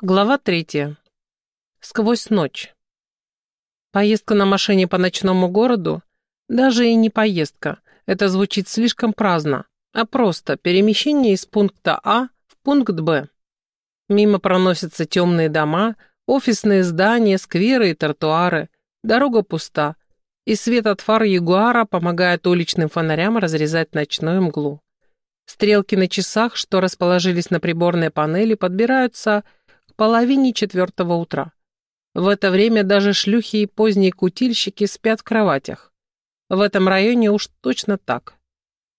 Глава третья. Сквозь ночь. Поездка на машине по ночному городу даже и не поездка, это звучит слишком праздно, а просто перемещение из пункта А в пункт Б. Мимо проносятся темные дома, офисные здания, скверы и тротуары, дорога пуста, и свет от фар Ягуара помогает уличным фонарям разрезать ночную мглу. Стрелки на часах, что расположились на приборной панели, подбираются половине четвертого утра. В это время даже шлюхи и поздние кутильщики спят в кроватях. В этом районе уж точно так.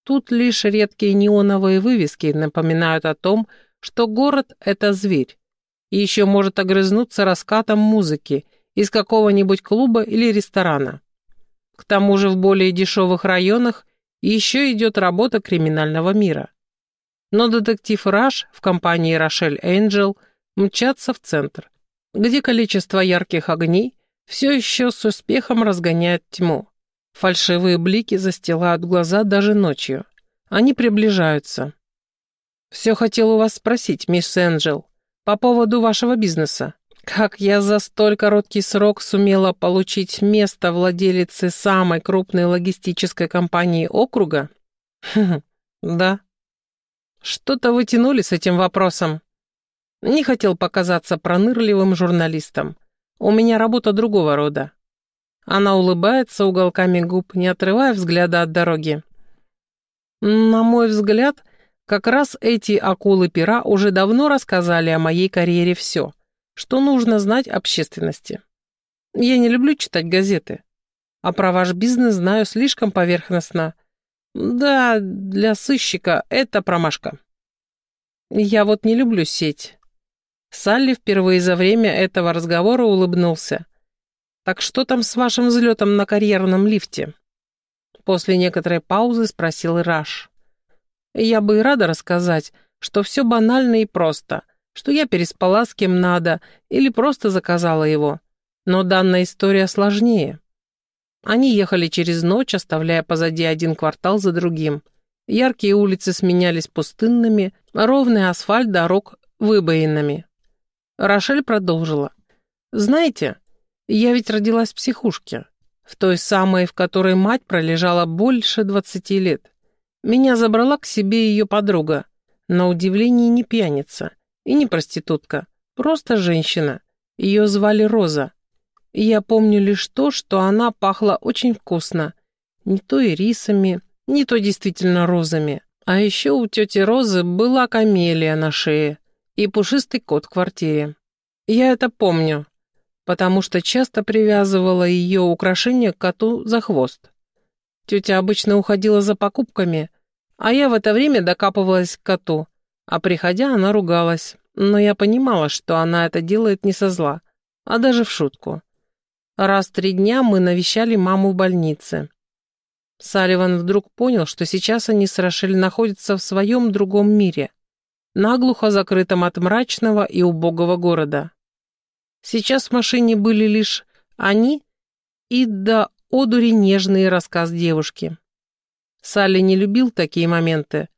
Тут лишь редкие неоновые вывески напоминают о том, что город — это зверь. И еще может огрызнуться раскатом музыки из какого-нибудь клуба или ресторана. К тому же в более дешевых районах еще идет работа криминального мира. Но детектив Раш в компании Рошель Энджел — мчаться в центр, где количество ярких огней все еще с успехом разгоняет тьму. Фальшивые блики застилают глаза даже ночью. Они приближаются. «Все хотел у вас спросить, мисс Энджел, по поводу вашего бизнеса. Как я за столь короткий срок сумела получить место владелицы самой крупной логистической компании округа? Хм, да. Что-то вы тянули с этим вопросом. Не хотел показаться пронырливым журналистом. У меня работа другого рода. Она улыбается уголками губ, не отрывая взгляда от дороги. На мой взгляд, как раз эти акулы-пера уже давно рассказали о моей карьере все, что нужно знать общественности. Я не люблю читать газеты, а про ваш бизнес знаю слишком поверхностно. Да, для сыщика это промашка. Я вот не люблю сеть. Салли впервые за время этого разговора улыбнулся. «Так что там с вашим взлетом на карьерном лифте?» После некоторой паузы спросил Ираш. «Я бы и рада рассказать, что все банально и просто, что я переспала с кем надо или просто заказала его. Но данная история сложнее». Они ехали через ночь, оставляя позади один квартал за другим. Яркие улицы сменялись пустынными, ровный асфальт дорог выбоинами. Рошель продолжила. «Знаете, я ведь родилась в психушке, в той самой, в которой мать пролежала больше двадцати лет. Меня забрала к себе ее подруга, на удивление не пьяница и не проститутка, просто женщина. Ее звали Роза. И я помню лишь то, что она пахла очень вкусно. Не то ирисами, не то действительно розами. А еще у тети Розы была камелия на шее – и пушистый кот в квартире. Я это помню, потому что часто привязывала ее украшение к коту за хвост. Тетя обычно уходила за покупками, а я в это время докапывалась к коту, а приходя, она ругалась, но я понимала, что она это делает не со зла, а даже в шутку. Раз в три дня мы навещали маму в больнице. Салливан вдруг понял, что сейчас они с Рошель находятся в своем другом мире, наглухо закрытом от мрачного и убогого города. Сейчас в машине были лишь они и до одури нежный рассказ девушки. Салли не любил такие моменты,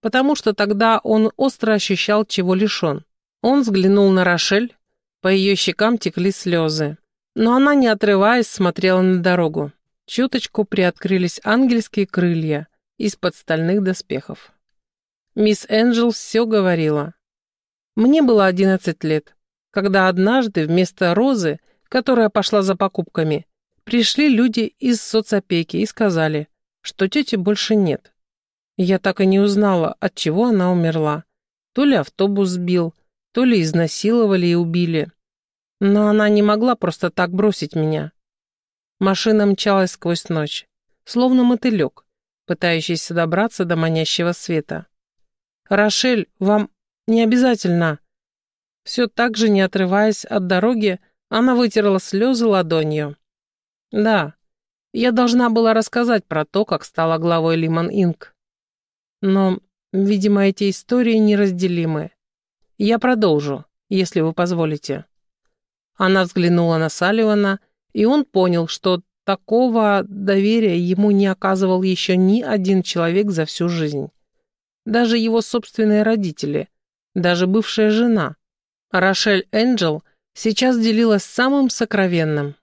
потому что тогда он остро ощущал, чего лишен. Он взглянул на Рошель, по ее щекам текли слезы, но она, не отрываясь, смотрела на дорогу. Чуточку приоткрылись ангельские крылья из-под стальных доспехов. Мисс Энджел все говорила. Мне было одиннадцать лет, когда однажды вместо Розы, которая пошла за покупками, пришли люди из соцопеки и сказали, что тети больше нет. Я так и не узнала, от чего она умерла. То ли автобус сбил, то ли изнасиловали и убили. Но она не могла просто так бросить меня. Машина мчалась сквозь ночь, словно мотылек, пытающийся добраться до манящего света. «Рошель, вам не обязательно». Все так же, не отрываясь от дороги, она вытерла слезы ладонью. «Да, я должна была рассказать про то, как стала главой Лимон Инк. Но, видимо, эти истории неразделимы. Я продолжу, если вы позволите». Она взглянула на Салливана, и он понял, что такого доверия ему не оказывал еще ни один человек за всю жизнь даже его собственные родители, даже бывшая жена. Рошель Энджел сейчас делилась самым сокровенным.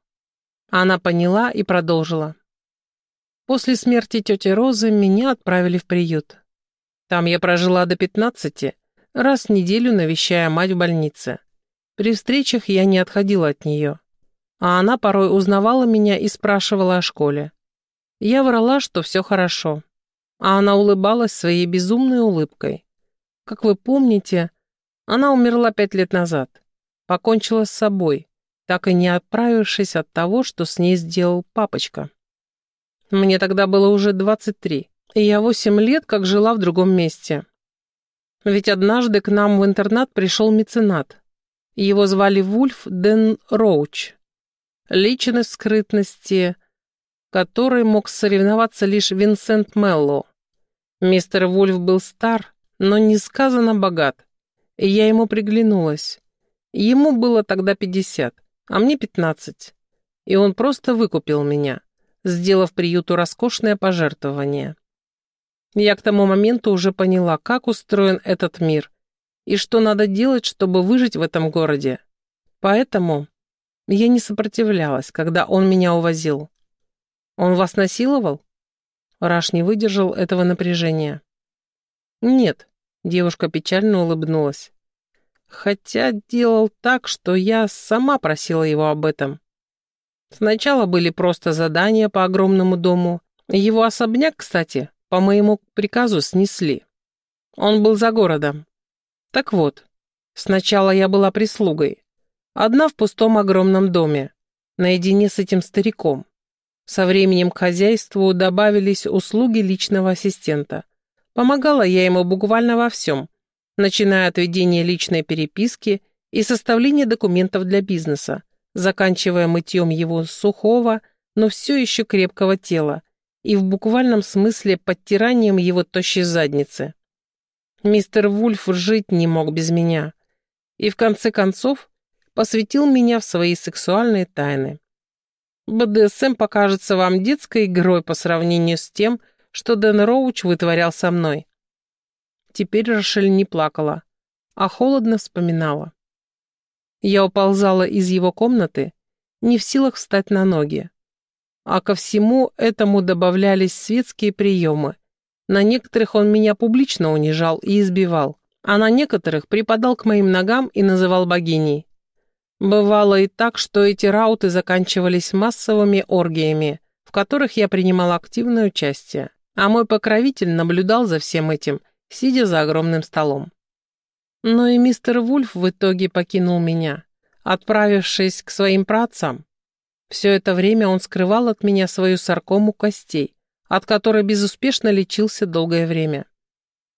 Она поняла и продолжила. После смерти тети Розы меня отправили в приют. Там я прожила до пятнадцати, раз в неделю навещая мать в больнице. При встречах я не отходила от нее, а она порой узнавала меня и спрашивала о школе. Я врала, что все хорошо, а она улыбалась своей безумной улыбкой. Как вы помните, она умерла пять лет назад, покончила с собой, так и не отправившись от того, что с ней сделал папочка. Мне тогда было уже 23, и я 8 лет как жила в другом месте. Ведь однажды к нам в интернат пришел меценат. Его звали Вульф Ден Роуч. Личность скрытности, которой мог соревноваться лишь Винсент Мелло. Мистер Вульф был стар, но несказанно богат, и я ему приглянулась. Ему было тогда 50, а мне 15, и он просто выкупил меня сделав приюту роскошное пожертвование. Я к тому моменту уже поняла, как устроен этот мир и что надо делать, чтобы выжить в этом городе. Поэтому я не сопротивлялась, когда он меня увозил. Он вас насиловал? Раш не выдержал этого напряжения. Нет, девушка печально улыбнулась. Хотя делал так, что я сама просила его об этом. Сначала были просто задания по огромному дому. Его особняк, кстати, по моему приказу снесли. Он был за городом. Так вот, сначала я была прислугой. Одна в пустом огромном доме, наедине с этим стариком. Со временем к хозяйству добавились услуги личного ассистента. Помогала я ему буквально во всем, начиная от ведения личной переписки и составления документов для бизнеса, заканчивая мытьем его сухого, но все еще крепкого тела и в буквальном смысле подтиранием его тощей задницы. Мистер Вульф жить не мог без меня и в конце концов посвятил меня в свои сексуальные тайны. БДСМ покажется вам детской игрой по сравнению с тем, что Дэн Роуч вытворял со мной. Теперь Рошель не плакала, а холодно вспоминала. Я уползала из его комнаты, не в силах встать на ноги. А ко всему этому добавлялись светские приемы. На некоторых он меня публично унижал и избивал, а на некоторых припадал к моим ногам и называл богиней. Бывало и так, что эти рауты заканчивались массовыми оргиями, в которых я принимал активное участие, а мой покровитель наблюдал за всем этим, сидя за огромным столом. Но и мистер Вульф в итоге покинул меня, отправившись к своим праотцам. Все это время он скрывал от меня свою саркому костей, от которой безуспешно лечился долгое время.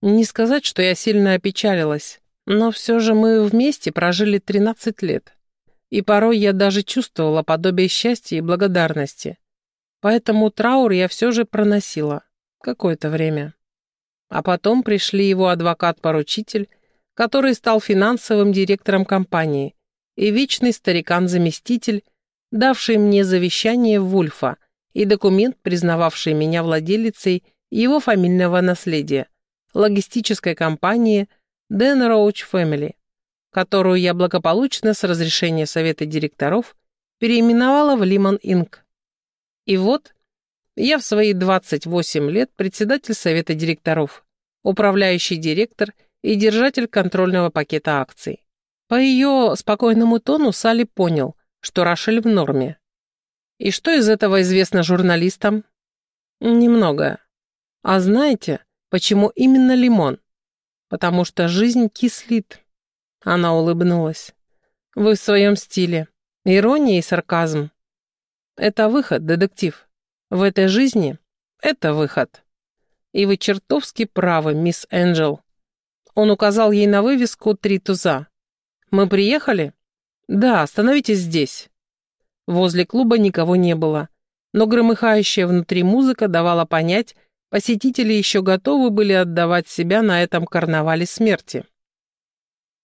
Не сказать, что я сильно опечалилась, но все же мы вместе прожили 13 лет, и порой я даже чувствовала подобие счастья и благодарности. Поэтому траур я все же проносила какое-то время. А потом пришли его адвокат-поручитель который стал финансовым директором компании, и вечный старикан-заместитель, давший мне завещание Вульфа и документ, признававший меня владелицей его фамильного наследия, логистической компании Dan Roach Family, которую я благополучно с разрешения совета директоров переименовала в Лимон Инк. И вот я в свои 28 лет председатель совета директоров, управляющий директор и держатель контрольного пакета акций. По ее спокойному тону Салли понял, что Рошель в норме. И что из этого известно журналистам? Немного. А знаете, почему именно лимон? Потому что жизнь кислит. Она улыбнулась. Вы в своем стиле. Ирония и сарказм. Это выход, детектив. В этой жизни это выход. И вы чертовски правы, мисс Энджел. Он указал ей на вывеску «Три туза». «Мы приехали?» «Да, остановитесь здесь». Возле клуба никого не было, но громыхающая внутри музыка давала понять, посетители еще готовы были отдавать себя на этом карнавале смерти.